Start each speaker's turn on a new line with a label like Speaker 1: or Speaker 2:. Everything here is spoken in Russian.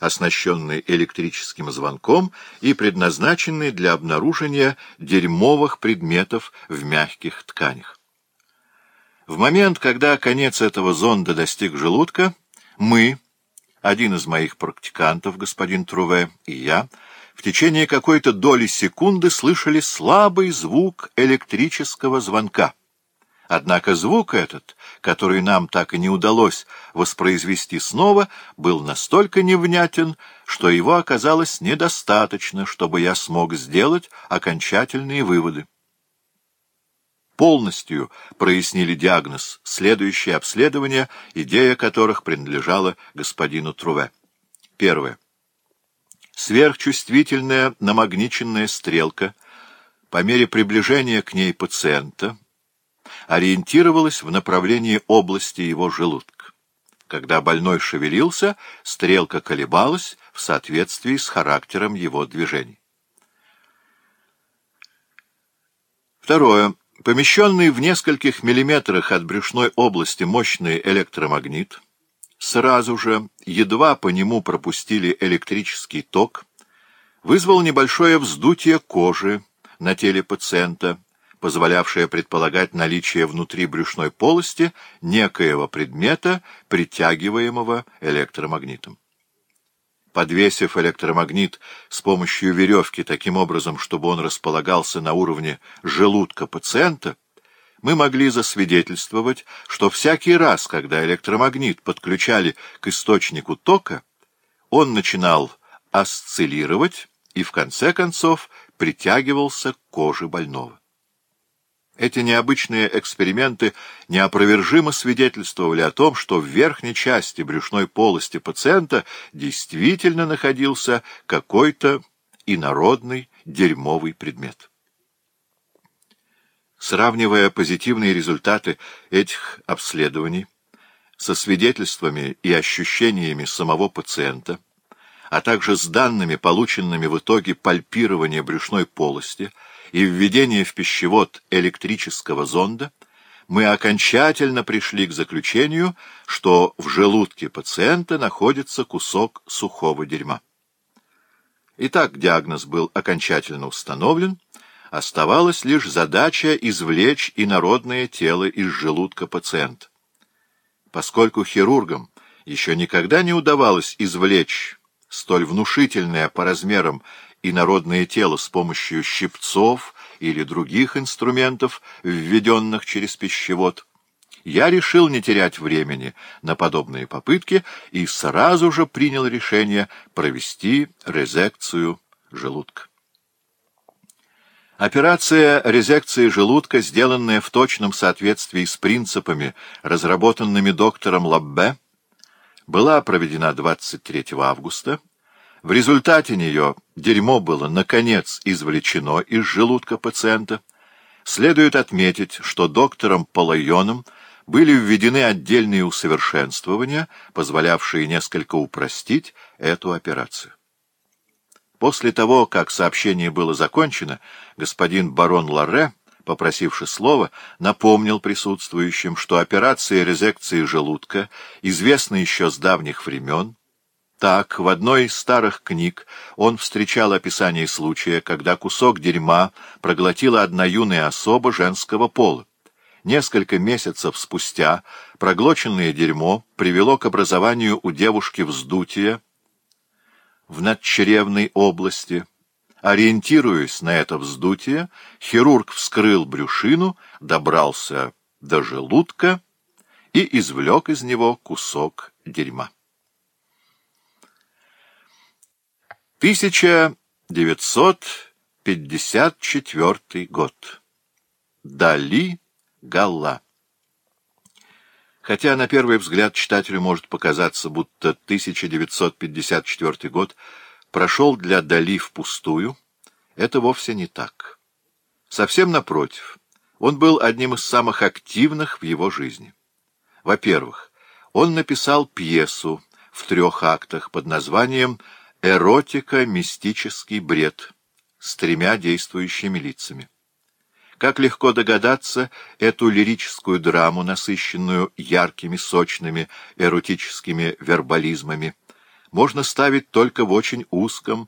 Speaker 1: оснащенный электрическим звонком и предназначенный для обнаружения дерьмовых предметов в мягких тканях. В момент, когда конец этого зонда достиг желудка, мы, один из моих практикантов, господин Труве, и я, в течение какой-то доли секунды слышали слабый звук электрического звонка. Однако звук этот, который нам так и не удалось воспроизвести снова, был настолько невнятен, что его оказалось недостаточно, чтобы я смог сделать окончательные выводы. Полностью прояснили диагноз, следующие обследования, идея которых принадлежала господину Труве. Первое. Сверхчувствительная намагниченная стрелка по мере приближения к ней пациента — ориентировалась в направлении области его желудка. Когда больной шевелился, стрелка колебалась в соответствии с характером его движений. Второе. Помещенный в нескольких миллиметрах от брюшной области мощный электромагнит, сразу же, едва по нему пропустили электрический ток, вызвал небольшое вздутие кожи на теле пациента, позволявшее предполагать наличие внутри брюшной полости некоего предмета, притягиваемого электромагнитом. Подвесив электромагнит с помощью веревки таким образом, чтобы он располагался на уровне желудка пациента, мы могли засвидетельствовать, что всякий раз, когда электромагнит подключали к источнику тока, он начинал осциллировать и в конце концов притягивался к коже больного. Эти необычные эксперименты неопровержимо свидетельствовали о том, что в верхней части брюшной полости пациента действительно находился какой-то инородный дерьмовый предмет. Сравнивая позитивные результаты этих обследований со свидетельствами и ощущениями самого пациента, а также с данными, полученными в итоге пальпирования брюшной полости – и введение в пищевод электрического зонда, мы окончательно пришли к заключению, что в желудке пациента находится кусок сухого дерьма. Итак, диагноз был окончательно установлен, оставалась лишь задача извлечь инородное тело из желудка пациента. Поскольку хирургам еще никогда не удавалось извлечь столь внушительное по размерам и народное тело с помощью щипцов или других инструментов, введенных через пищевод, я решил не терять времени на подобные попытки и сразу же принял решение провести резекцию желудка. Операция резекции желудка, сделанная в точном соответствии с принципами, разработанными доктором Лаббе, была проведена 23 августа в результате нее дерьмо было, наконец, извлечено из желудка пациента. Следует отметить, что доктором Палайоном были введены отдельные усовершенствования, позволявшие несколько упростить эту операцию. После того, как сообщение было закончено, господин барон Лорре, попросивши слова, напомнил присутствующим, что операция резекции желудка известна еще с давних времен, так, в одной из старых книг он встречал описание случая, когда кусок дерьма проглотила одна юная особа женского пола. Несколько месяцев спустя проглоченное дерьмо привело к образованию у девушки вздутия в надчревной области. Ориентируясь на это вздутие, хирург вскрыл брюшину, добрался до желудка и извлек из него кусок дерьма. 1954 год. Дали Галла. Хотя на первый взгляд читателю может показаться, будто 1954 год прошел для Дали впустую, это вовсе не так. Совсем напротив, он был одним из самых активных в его жизни. Во-первых, он написал пьесу в трех актах под названием «Дали Эротика, мистический бред с тремя действующими лицами. Как легко догадаться, эту лирическую драму, насыщенную яркими, сочными, эротическими вербализмами, можно ставить только в очень узком